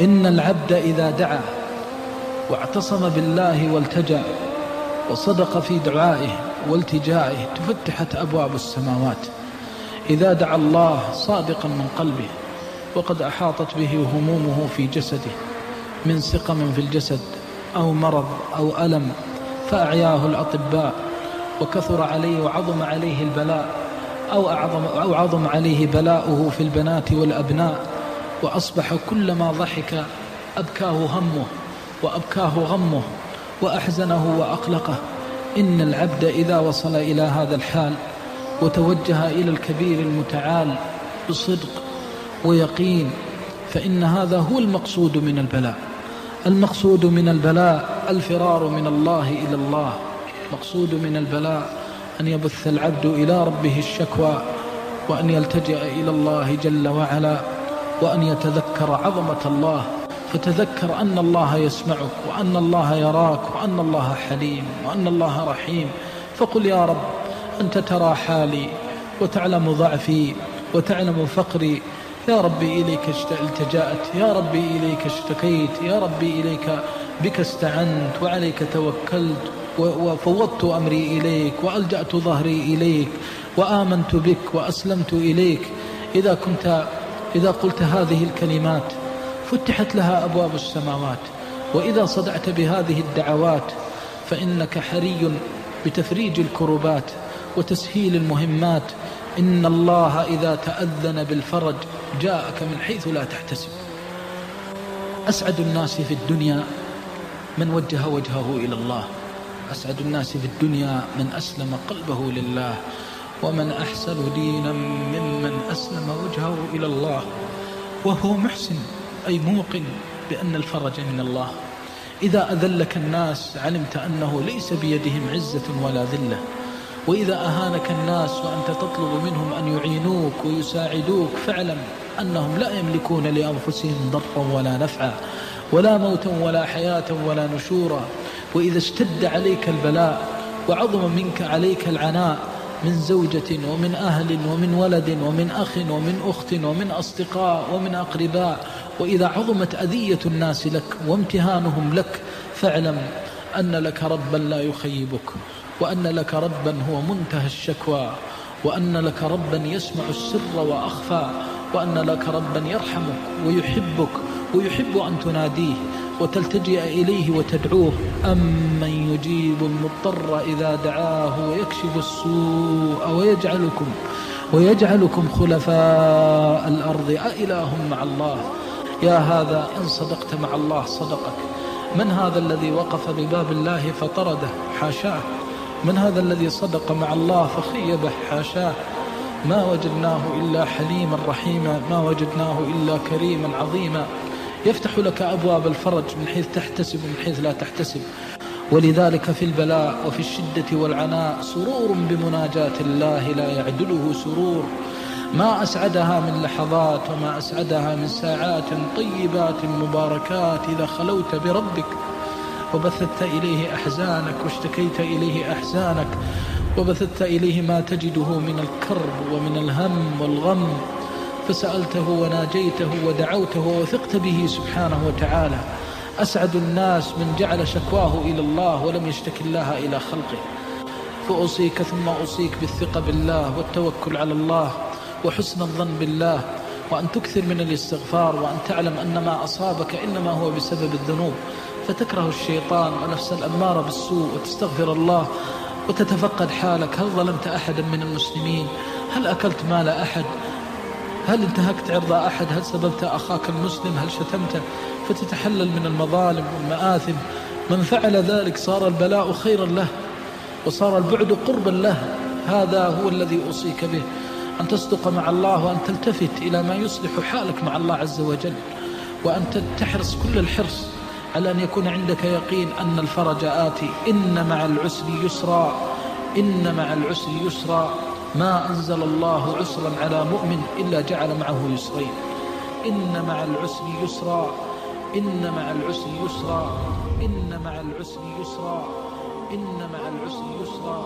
إن العبد إذا دعا واعتصم بالله والتجأ وصدق في دعائه والتجائه تفتحت أبواب السماوات. إذا دعا الله صادقا من قلبه وقد أحاطت به همومه في جسده من سقم في الجسد أو مرض أو ألم فأعياه الأطباء وكثر عليه وعظم عليه البلاء أو, أعظم أو عظم عليه بلاؤه في البنات والأبناء. وأصبح كلما ضحك أبكاه همه وأبكاه غمه وأحزنه وأقلقه. إن العبد إذا وصل إلى هذا الحال وتوجه إلى الكبير المتعال بصدق ويقين فإن هذا هو المقصود من البلاء. المقصود من البلاء الفرار من الله إلى الله. مقصود من البلاء أن يبث العبد إلى ربه الشكوى وأن يلتجئ إلى الله جل وعلا. وأن يتذكر عظمة الله فتذكر أن الله يسمعك وأن الله يراك وأن الله حليم وأن الله رحيم. فقل يا رب أنت ترى حالي وتعلم ضعفي وتعلم فقري. يا ربي إليك التجأت. يا ربي إليك اشتكيت. يا ربي إليك بك استعنت وعليك توكلت وفوضت أمري إليك وألجأت ظهري إليك وآمنت بك وأسلمت إليك. إذا كنت إذا قلت هذه الكلمات فتحت لها أبواب السماوات وإذا صدعت بهذه الدعوات فإنك حري بتفريج الكربات وتسهيل المهمات. إن الله إذا تأذن بالفرج جاءك من حيث لا تحتسب. أسعد الناس في الدنيا من وجه وجهه إلى الله. أسعد الناس في الدنيا من أسلم قلبه لله. ومن أحسن دينا ممن أسلم وجهه إلى الله وهو محسن أي موقن بأن الفرج من الله. إذا أذلك الناس علمت أنه ليس بيدهم عزة ولا ذلة. وإذا أهانك الناس وأنت تطلب منهم أن يعينوك ويساعدوك فاعلم أنهم لا يملكون لأنفسهم ضرا ولا نفعا ولا موتا ولا حياة ولا نشورا. وإذا اشتد عليك البلاء وعظم منك عليك العناء من زوجة ومن أهل ومن ولد ومن أخ ومن أخت ومن أصدقاء ومن أقرباء وإذا عظمت أذية الناس لك وامتهانهم لك فاعلم أن لك ربا لا يخيبك وأن لك ربا هو منتهى الشكوى وأن لك ربا يسمع السر وأخفى وأن لك ربا يرحمك ويحبك ويحب أن تناديه وتلتجئ إليه وتدعوه. أمن يجيب المضطر إذا دعاه ويكشف السوء ويجعلكم ويجعلكم خلفاء الأرض. أإله مع الله. يا هذا إن صدقت مع الله صدقك. من هذا الذي وقف بباب الله فطرده؟ حاشاه. من هذا الذي صدق مع الله فخيبه؟ حاشاه. ما وجدناه إلا حليما رحيما. ما وجدناه إلا كريما عظيما. يفتح لك أبواب الفرج من حيث تحتسب ومن حيث لا تحتسب. ولذلك في البلاء وفي الشدة والعناء سرور بمناجاة الله لا يعدله سرور. ما أسعدها من لحظات وما أسعدها من ساعات طيبات مباركات إذا خلوت بربك. وبثت إليه أحزانك واشتكيت إليه أحزانك. وبثت إليه ما تجده من الكرب ومن الهم والغم. فسألته وناجيته ودعوته وثقت به سبحانه وتعالى. أسعد الناس من جعل شكواه إلى الله ولم يشتكي الله إلى خلقه. فأوصيك ثم أوصيك بالثقة بالله والتوكل على الله وحسن الظن بالله وأن تكثر من الاستغفار وأن تعلم أن ما أصابك إنما هو بسبب الذنوب. فتكره الشيطان ونفس الأمارة بالسوء وتستغفر الله وتتفقد حالك. هل ظلمت أحدا من المسلمين؟ هل أكلت مال أحد؟ هل انتهكت عرض أحد؟ هل سببت أخاك المسلم؟ هل شتمته؟ فتتحلل من المظالم والمآثم. من فعل ذلك صار البلاء خيرا له وصار البعد قربا له. هذا هو الذي أوصيك به. أن تصدق مع الله وأن تلتفت إلى ما يصلح حالك مع الله عز وجل وأن تحرص كل الحرص على أن يكون عندك يقين أن الفرج آتي. إن مع العسر يسرا. إن مع العسر يسرا. ما أنزل الله عسرا على مؤمن إلا جعل معه يسرين. إن مع العسر يسرا إن مع العسر يسرا إن مع العسر يسرا إن مع العسر يسرا.